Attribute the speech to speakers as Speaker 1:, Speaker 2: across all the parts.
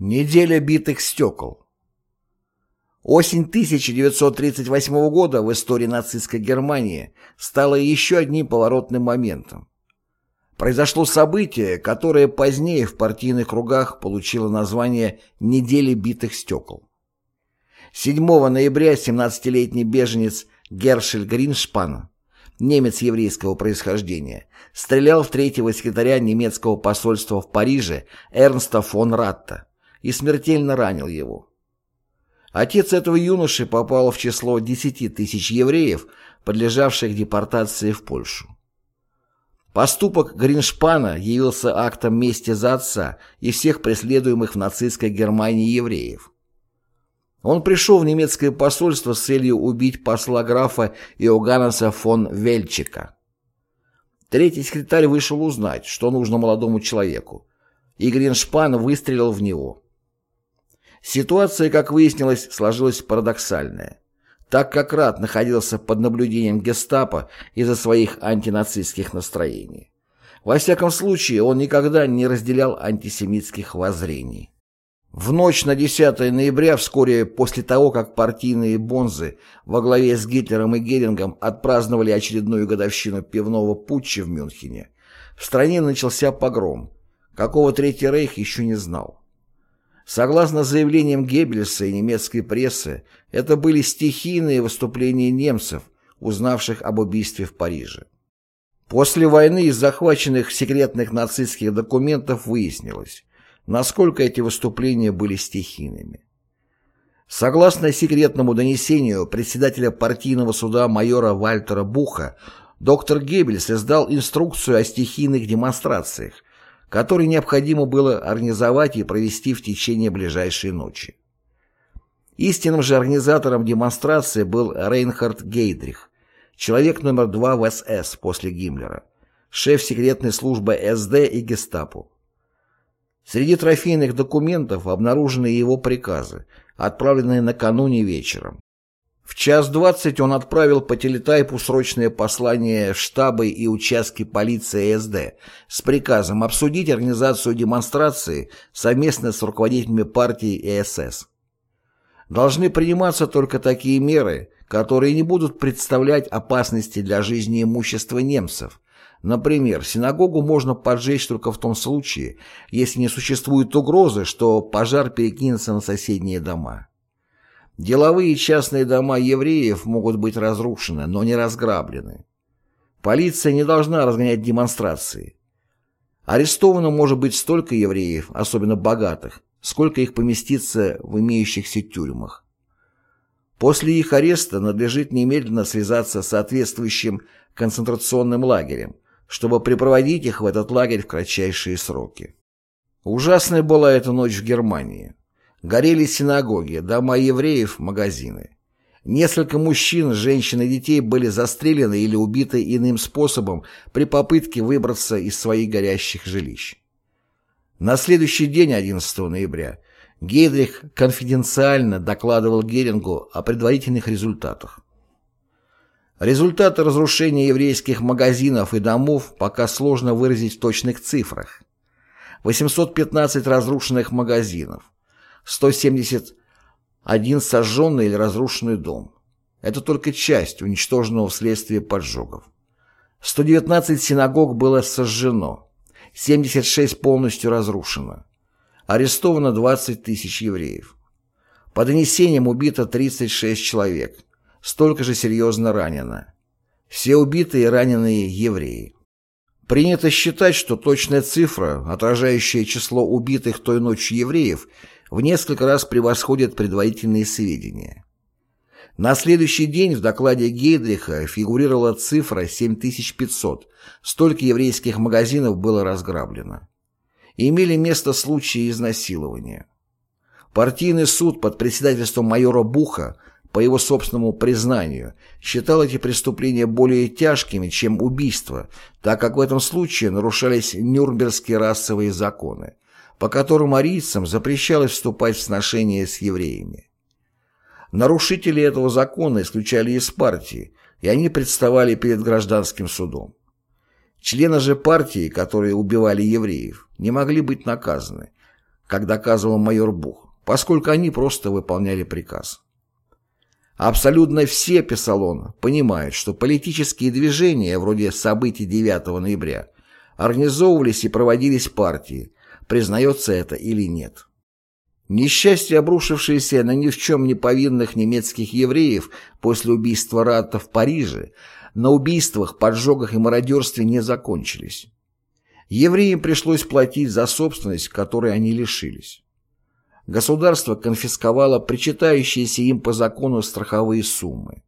Speaker 1: Неделя битых стекол. Осень 1938 года в истории нацистской Германии стала еще одним поворотным моментом. Произошло событие, которое позднее в партийных кругах получило название «Недели битых стекол». 7 ноября 17-летний беженец Гершель Гриншпан, немец еврейского происхождения, стрелял в третьего секретаря немецкого посольства в Париже Эрнста фон Ратта и смертельно ранил его. Отец этого юноши попал в число 10 тысяч евреев, подлежавших депортации в Польшу. Поступок Гриншпана явился актом мести за отца и всех преследуемых в нацистской Германии евреев. Он пришел в немецкое посольство с целью убить посла графа Иоганнеса фон Вельчика. Третий секретарь вышел узнать, что нужно молодому человеку, и Гриншпан выстрелил в него. Ситуация, как выяснилось, сложилась парадоксальная. Так как Рад находился под наблюдением гестапо из-за своих антинацистских настроений. Во всяком случае, он никогда не разделял антисемитских воззрений. В ночь на 10 ноября, вскоре после того, как партийные бонзы во главе с Гитлером и Герингом отпраздновали очередную годовщину пивного путча в Мюнхене, в стране начался погром, какого Третий Рейх еще не знал. Согласно заявлениям Геббельса и немецкой прессы, это были стихийные выступления немцев, узнавших об убийстве в Париже. После войны из захваченных секретных нацистских документов выяснилось, насколько эти выступления были стихийными. Согласно секретному донесению председателя партийного суда майора Вальтера Буха, доктор Геббельс издал инструкцию о стихийных демонстрациях, который необходимо было организовать и провести в течение ближайшей ночи. Истинным же организатором демонстрации был Рейнхард Гейдрих, человек номер два в СС после Гиммлера, шеф секретной службы СД и гестапо. Среди трофейных документов обнаружены его приказы, отправленные накануне вечером. В час двадцать он отправил по телетайпу срочное послание в штабы и участки полиции СД с приказом обсудить организацию демонстрации совместно с руководителями партии и. Должны приниматься только такие меры, которые не будут представлять опасности для жизни и имущества немцев. Например, синагогу можно поджечь только в том случае, если не существует угрозы, что пожар перекинется на соседние дома. Деловые и частные дома евреев могут быть разрушены, но не разграблены. Полиция не должна разгонять демонстрации. Арестовано может быть столько евреев, особенно богатых, сколько их поместится в имеющихся тюрьмах. После их ареста надлежит немедленно связаться с соответствующим концентрационным лагерем, чтобы припроводить их в этот лагерь в кратчайшие сроки. Ужасная была эта ночь в Германии. Горели синагоги, дома евреев, магазины. Несколько мужчин, женщин и детей были застрелены или убиты иным способом при попытке выбраться из своих горящих жилищ. На следующий день, 11 ноября, Гейдрих конфиденциально докладывал Герингу о предварительных результатах. Результаты разрушения еврейских магазинов и домов пока сложно выразить в точных цифрах. 815 разрушенных магазинов, 171 сожженный или разрушенный дом. Это только часть уничтоженного вследствие поджогов. 119 синагог было сожжено, 76 полностью разрушено. Арестовано 20 тысяч евреев. По донесениям убито 36 человек, столько же серьезно ранено. Все убитые и раненые евреи. Принято считать, что точная цифра, отражающая число убитых той ночью евреев, в несколько раз превосходят предварительные сведения. На следующий день в докладе Гейдриха фигурировала цифра 7500, столько еврейских магазинов было разграблено. Имели место случаи изнасилования. Партийный суд под председательством майора Буха, по его собственному признанию, считал эти преступления более тяжкими, чем убийство, так как в этом случае нарушались нюрнбергские расовые законы, по которым арийцам запрещалось вступать в сношения с евреями. Нарушители этого закона исключали из партии, и они представали перед гражданским судом. Члены же партии, которые убивали евреев, не могли быть наказаны, как доказывал майор Бух, поскольку они просто выполняли приказ. Абсолютно все, писал он, понимают, что политические движения, вроде событий 9 ноября, организовывались и проводились партии, признается это или нет. Несчастье, обрушившееся на ни в чем не повинных немецких евреев после убийства Ратта в Париже, на убийствах, поджогах и мародерстве не закончились. Евреям пришлось платить за собственность, которой они лишились. Государство конфисковало причитающиеся им по закону страховые суммы.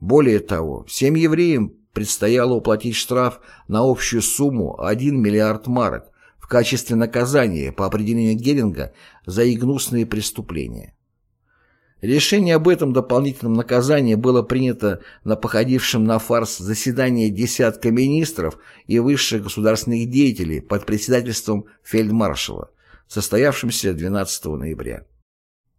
Speaker 1: Более того, всем евреям предстояло уплатить штраф на общую сумму 1 миллиард марок в качестве наказания по определению Геринга за их преступления. Решение об этом дополнительном наказании было принято на походившем на фарс заседании десятка министров и высших государственных деятелей под председательством фельдмаршала, состоявшемся 12 ноября.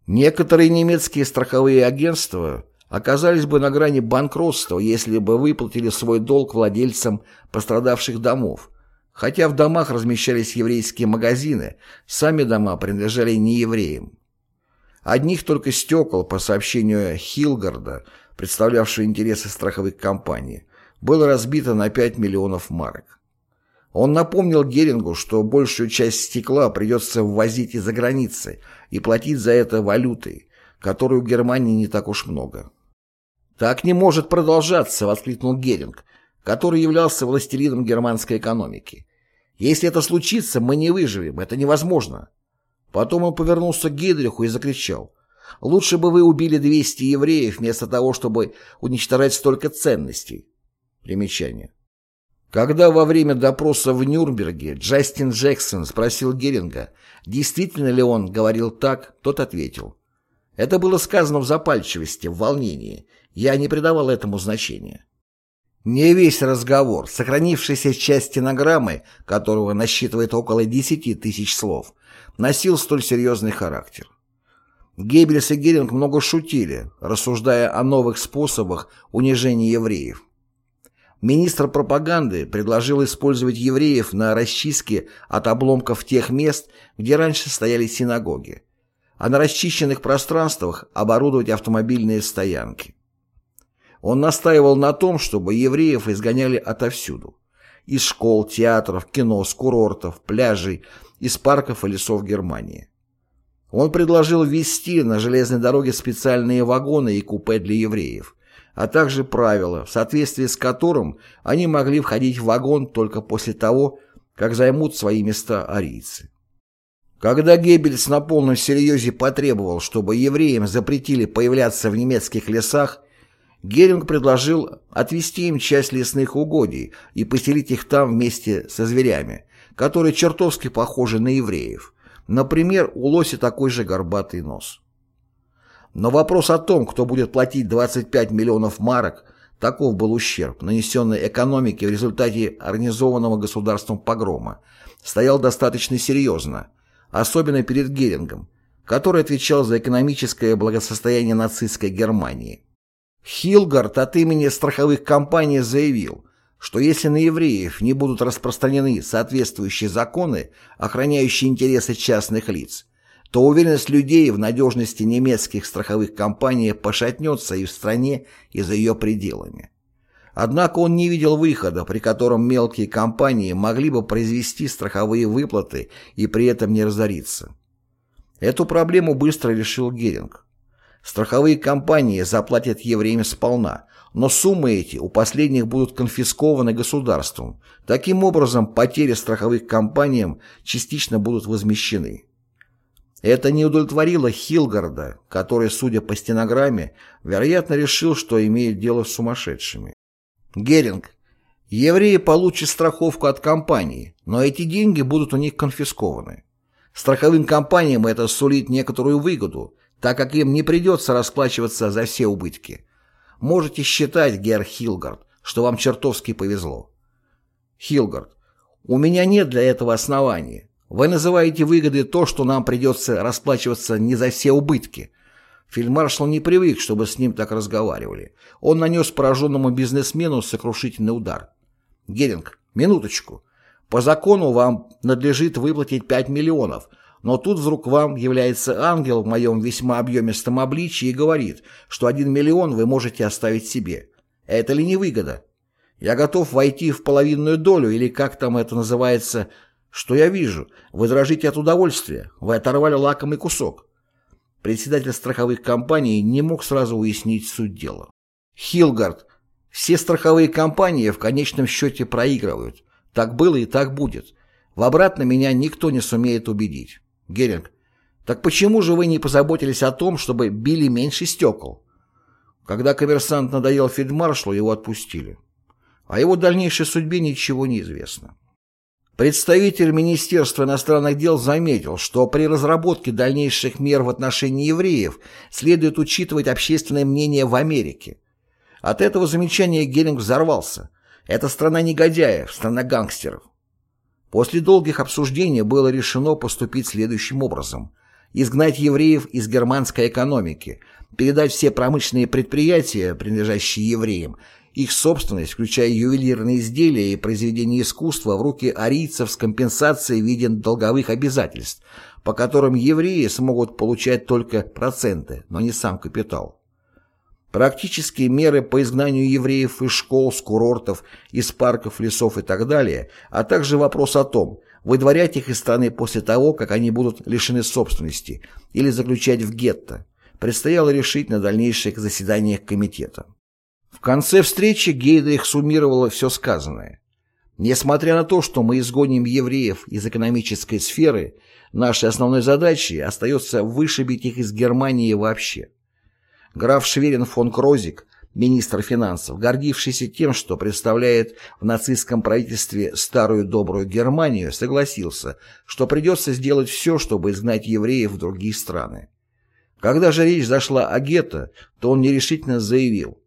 Speaker 1: Некоторые немецкие страховые агентства оказались бы на грани банкротства, если бы выплатили свой долг владельцам пострадавших домов, хотя в домах размещались еврейские магазины, сами дома принадлежали не евреям. Одних только стекол, по сообщению Хилгарда, представлявшего интересы страховых компаний, было разбито на 5 миллионов марок. Он напомнил Герингу, что большую часть стекла придется ввозить из-за границы и платить за это валютой, которой у Германии не так уж много. «Так не может продолжаться», — воскликнул Геринг, который являлся властелином германской экономики. «Если это случится, мы не выживем, это невозможно». Потом он повернулся к Гейдриху и закричал. «Лучше бы вы убили 200 евреев, вместо того, чтобы уничтожать столько ценностей». Примечание. Когда во время допроса в Нюрнберге Джастин Джексон спросил Геринга, действительно ли он говорил так, тот ответил. Это было сказано в запальчивости, в волнении. Я не придавал этому значения. Не весь разговор, сохранившийся часть стенограммы, которого насчитывает около 10 тысяч слов, носил столь серьезный характер. Геббельс и Геринг много шутили, рассуждая о новых способах унижения евреев. Министр пропаганды предложил использовать евреев на расчистке от обломков тех мест, где раньше стояли синагоги, а на расчищенных пространствах оборудовать автомобильные стоянки. Он настаивал на том, чтобы евреев изгоняли отовсюду. Из школ, театров, кино, с курортов, пляжей из парков и лесов Германии. Он предложил ввести на железной дороге специальные вагоны и купе для евреев, а также правила, в соответствии с которым они могли входить в вагон только после того, как займут свои места арийцы. Когда Геббельс на полном серьезе потребовал, чтобы евреям запретили появляться в немецких лесах, Геринг предложил отвести им часть лесных угодий и поселить их там вместе со зверями, которые чертовски похожи на евреев. Например, у лося такой же горбатый нос. Но вопрос о том, кто будет платить 25 миллионов марок, таков был ущерб, нанесенный экономике в результате организованного государством погрома, стоял достаточно серьезно, особенно перед Герингом, который отвечал за экономическое благосостояние нацистской Германии. Хилгард от имени страховых компаний заявил, что если на евреев не будут распространены соответствующие законы, охраняющие интересы частных лиц, то уверенность людей в надежности немецких страховых компаний пошатнется и в стране, и за ее пределами. Однако он не видел выхода, при котором мелкие компании могли бы произвести страховые выплаты и при этом не разориться. Эту проблему быстро решил Геринг. Страховые компании заплатят евреям сполна, но суммы эти у последних будут конфискованы государством. Таким образом, потери страховых компаниям частично будут возмещены. Это не удовлетворило Хилгарда, который, судя по стенограмме, вероятно решил, что имеет дело с сумасшедшими. Геринг. Евреи получат страховку от компании, но эти деньги будут у них конфискованы. Страховым компаниям это сулит некоторую выгоду, так как им не придется расплачиваться за все убытки. Можете считать, Герр Хилгард, что вам чертовски повезло. Хилгард, у меня нет для этого оснований. Вы называете выгодой то, что нам придется расплачиваться не за все убытки. Фельдмаршал не привык, чтобы с ним так разговаривали. Он нанес пораженному бизнесмену сокрушительный удар. Геринг, минуточку. По закону вам надлежит выплатить 5 миллионов, Но тут вдруг вам является ангел в моем весьма объемистом обличии и говорит, что один миллион вы можете оставить себе. Это ли не выгода? Я готов войти в половинную долю, или как там это называется, что я вижу. Вы дрожите от удовольствия, вы оторвали лакомый кусок. Председатель страховых компаний не мог сразу уяснить суть дела. Хилгард, все страховые компании в конечном счете проигрывают. Так было и так будет. В обратно меня никто не сумеет убедить. Геринг, так почему же вы не позаботились о том, чтобы били меньше стекол? Когда коммерсант надоел фельдмаршалу, его отпустили. О его дальнейшей судьбе ничего не известно. Представитель Министерства иностранных дел заметил, что при разработке дальнейших мер в отношении евреев следует учитывать общественное мнение в Америке. От этого замечания Геринг взорвался. Это страна негодяев, страна гангстеров. После долгих обсуждений было решено поступить следующим образом. Изгнать евреев из германской экономики, передать все промышленные предприятия, принадлежащие евреям, их собственность, включая ювелирные изделия и произведения искусства, в руки арийцев с компенсацией в виде долговых обязательств, по которым евреи смогут получать только проценты, но не сам капитал. Практические меры по изгнанию евреев из школ, с курортов, из парков, лесов и так далее, а также вопрос о том, выдворять их из страны после того, как они будут лишены собственности или заключать в гетто, предстояло решить на дальнейших заседаниях комитета. В конце встречи Гейдрих суммировала все сказанное. Несмотря на то, что мы изгоним евреев из экономической сферы, нашей основной задачей остается вышибить их из Германии вообще. Граф Шверин фон Крозик, министр финансов, гордившийся тем, что представляет в нацистском правительстве старую добрую Германию, согласился, что придется сделать все, чтобы изгнать евреев в другие страны. Когда же речь зашла о гетто, то он нерешительно заявил,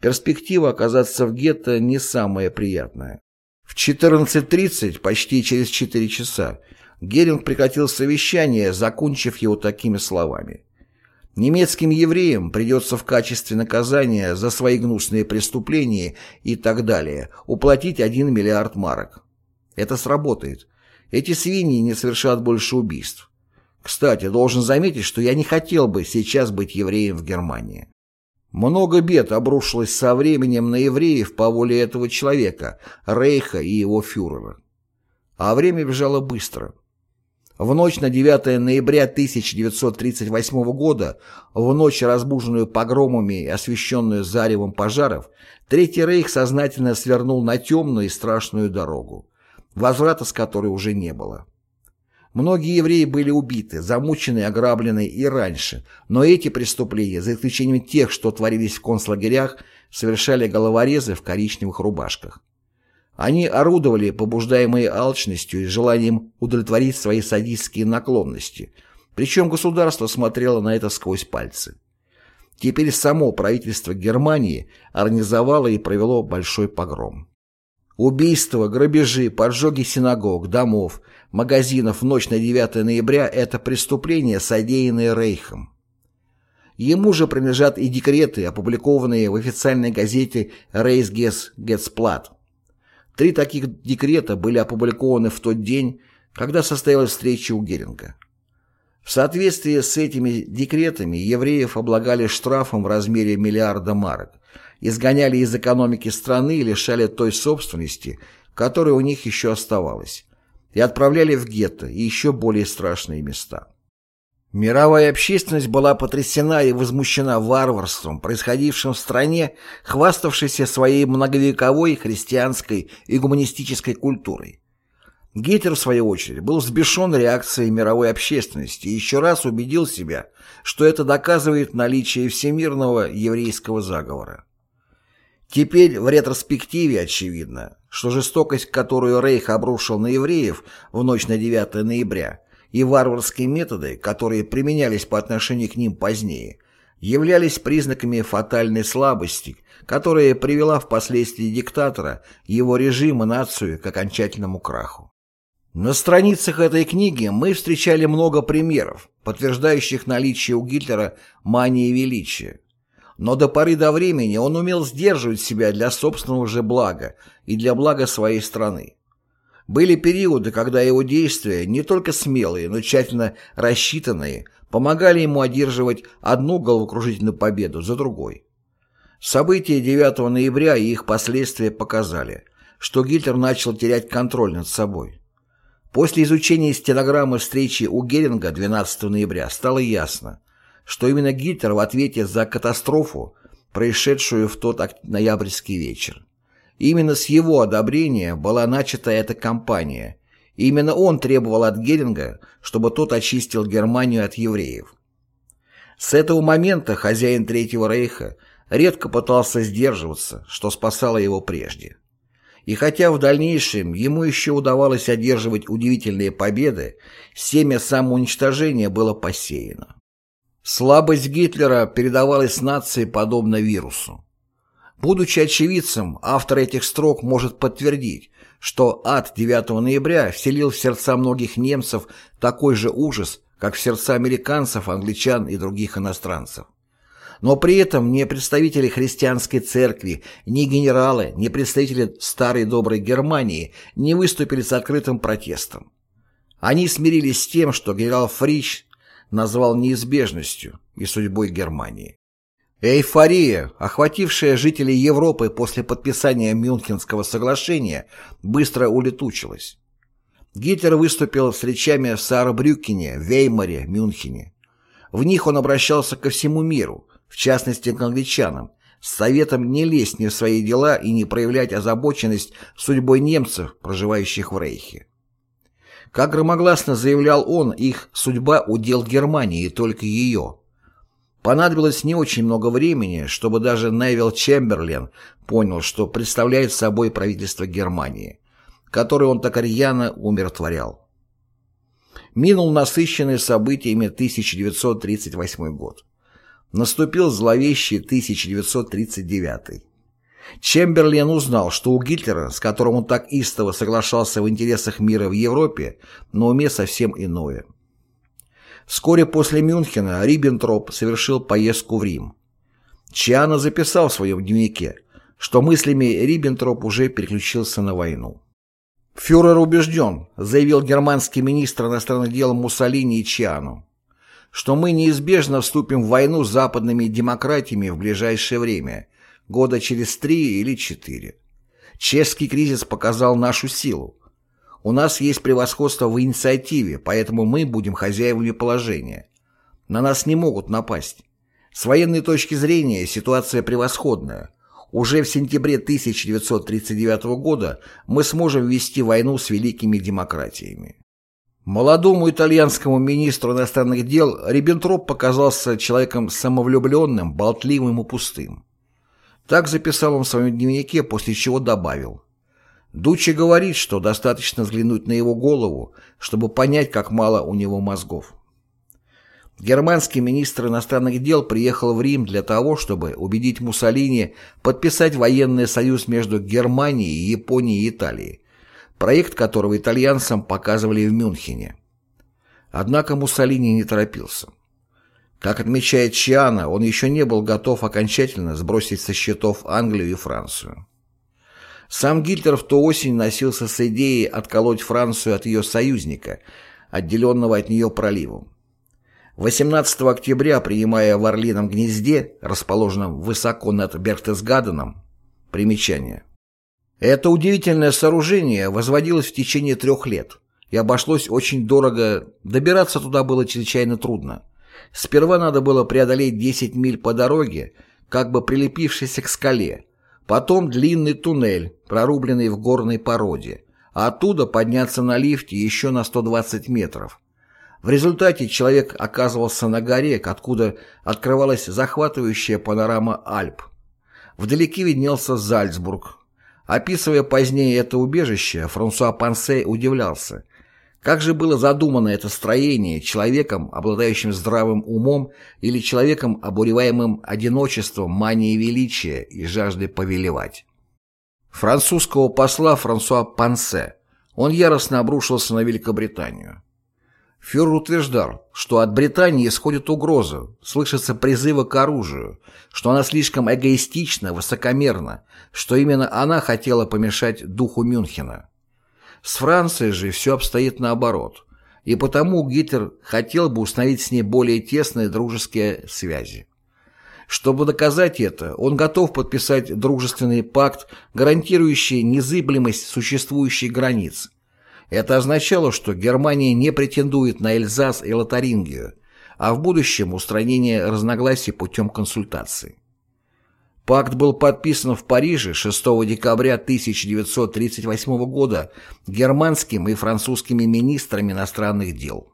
Speaker 1: перспектива оказаться в гетто не самая приятная. В 14.30, почти через 4 часа, Геринг прекратил совещание, закончив его такими словами. Немецким евреям придется в качестве наказания за свои гнусные преступления и так далее уплатить 1 миллиард марок. Это сработает. Эти свиньи не совершат больше убийств. Кстати, должен заметить, что я не хотел бы сейчас быть евреем в Германии. Много бед обрушилось со временем на евреев по воле этого человека, Рейха и его фюрера. А время бежало быстро. В ночь на 9 ноября 1938 года, в ночь, разбуженную погромами и освещенную заревом пожаров, Третий Рейх сознательно свернул на темную и страшную дорогу, возврата с которой уже не было. Многие евреи были убиты, замучены, ограблены и раньше, но эти преступления, за исключением тех, что творились в концлагерях, совершали головорезы в коричневых рубашках. Они орудовали, побуждаемые алчностью и желанием удовлетворить свои садистские наклонности, причем государство смотрело на это сквозь пальцы. Теперь само правительство Германии организовало и провело большой погром. Убийства, грабежи, поджоги синагог, домов, магазинов в ночь на 9 ноября – это преступления, содеянные Рейхом. Ему же принадлежат и декреты, опубликованные в официальной газете «Рейсгес Гетсплат», Три таких декрета были опубликованы в тот день, когда состоялась встреча у Геринга. В соответствии с этими декретами евреев облагали штрафом в размере миллиарда марок, изгоняли из экономики страны и лишали той собственности, которая у них еще оставалась, и отправляли в гетто и еще более страшные места. Мировая общественность была потрясена и возмущена варварством, происходившим в стране, хваставшейся своей многовековой христианской и гуманистической культурой. Гитлер, в свою очередь, был взбешен реакцией мировой общественности и еще раз убедил себя, что это доказывает наличие всемирного еврейского заговора. Теперь в ретроспективе очевидно, что жестокость, которую Рейх обрушил на евреев в ночь на 9 ноября – и варварские методы, которые применялись по отношению к ним позднее, являлись признаками фатальной слабости, которая привела впоследствии диктатора, его режима, нацию к окончательному краху. На страницах этой книги мы встречали много примеров, подтверждающих наличие у Гитлера мании величия. Но до поры до времени он умел сдерживать себя для собственного же блага и для блага своей страны. Были периоды, когда его действия, не только смелые, но тщательно рассчитанные, помогали ему одерживать одну головокружительную победу за другой. События 9 ноября и их последствия показали, что Гитлер начал терять контроль над собой. После изучения стенограммы встречи у Геринга 12 ноября стало ясно, что именно Гитлер в ответе за катастрофу, происшедшую в тот ноябрьский вечер. Именно с его одобрения была начата эта кампания. Именно он требовал от Геринга, чтобы тот очистил Германию от евреев. С этого момента хозяин Третьего Рейха редко пытался сдерживаться, что спасало его прежде. И хотя в дальнейшем ему еще удавалось одерживать удивительные победы, семя самоуничтожения было посеяно. Слабость Гитлера передавалась нации подобно вирусу. Будучи очевидцем, автор этих строк может подтвердить, что ад 9 ноября вселил в сердца многих немцев такой же ужас, как в сердца американцев, англичан и других иностранцев. Но при этом ни представители христианской церкви, ни генералы, ни представители старой доброй Германии не выступили с открытым протестом. Они смирились с тем, что генерал Фрич назвал неизбежностью и судьбой Германии. Эйфория, охватившая жителей Европы после подписания Мюнхенского соглашения, быстро улетучилась. Гитлер выступил с речами в Саарбрюкене, Веймаре, Мюнхене. В них он обращался ко всему миру, в частности к англичанам, с советом не лезть ни в свои дела и не проявлять озабоченность судьбой немцев, проживающих в Рейхе. Как громогласно заявлял он, их судьба удел Германии и только ее – Понадобилось не очень много времени, чтобы даже Невил Чемберлен понял, что представляет собой правительство Германии, которое он так рьяно умиротворял. Минул насыщенный событиями 1938 год. Наступил зловещий 1939. Чемберлен узнал, что у Гитлера, с которым он так истово соглашался в интересах мира в Европе, на уме совсем иное – Вскоре после Мюнхена Риббентроп совершил поездку в Рим. Чиано записал в своем дневнике, что мыслями Риббентроп уже переключился на войну. «Фюрер убежден», — заявил германский министр иностранных дел Муссолини и Чиано, что мы неизбежно вступим в войну с западными демократиями в ближайшее время, года через три или четыре. Чешский кризис показал нашу силу. У нас есть превосходство в инициативе, поэтому мы будем хозяевами положения. На нас не могут напасть. С военной точки зрения ситуация превосходная. Уже в сентябре 1939 года мы сможем вести войну с великими демократиями. Молодому итальянскому министру иностранных дел Риббентроп показался человеком самовлюбленным, болтливым и пустым. Так записал он в своем дневнике, после чего добавил – Дуччи говорит, что достаточно взглянуть на его голову, чтобы понять, как мало у него мозгов. Германский министр иностранных дел приехал в Рим для того, чтобы убедить Муссолини подписать военный союз между Германией, Японией и Италией, проект которого итальянцам показывали в Мюнхене. Однако Муссолини не торопился. Как отмечает Чиана, он еще не был готов окончательно сбросить со счетов Англию и Францию. Сам Гитлер в ту осень носился с идеей отколоть Францию от ее союзника, отделенного от нее проливом. 18 октября, принимая в Орлином гнезде, расположенном высоко над Берхтесгаденом, примечание. Это удивительное сооружение возводилось в течение трех лет и обошлось очень дорого, добираться туда было чрезвычайно трудно. Сперва надо было преодолеть 10 миль по дороге, как бы прилепившись к скале, Потом длинный туннель, прорубленный в горной породе, а оттуда подняться на лифте еще на 120 метров. В результате человек оказывался на горе, откуда открывалась захватывающая панорама Альп. Вдалеке виднелся Зальцбург. Описывая позднее это убежище, Франсуа Пансе удивлялся – как же было задумано это строение человеком, обладающим здравым умом, или человеком, обуреваемым одиночеством, манией величия и жаждой повелевать? Французского посла Франсуа Пансе. Он яростно обрушился на Великобританию. Фюрер утверждал, что от Британии исходит угроза, слышатся призывы к оружию, что она слишком эгоистична, высокомерна, что именно она хотела помешать духу Мюнхена. С Францией же все обстоит наоборот, и потому Гитлер хотел бы установить с ней более тесные дружеские связи. Чтобы доказать это, он готов подписать дружественный пакт, гарантирующий незыблемость существующих границ. Это означало, что Германия не претендует на Эльзас и Лотарингию, а в будущем устранение разногласий путем консультаций. Пакт был подписан в Париже 6 декабря 1938 года германским и французскими министрами иностранных дел.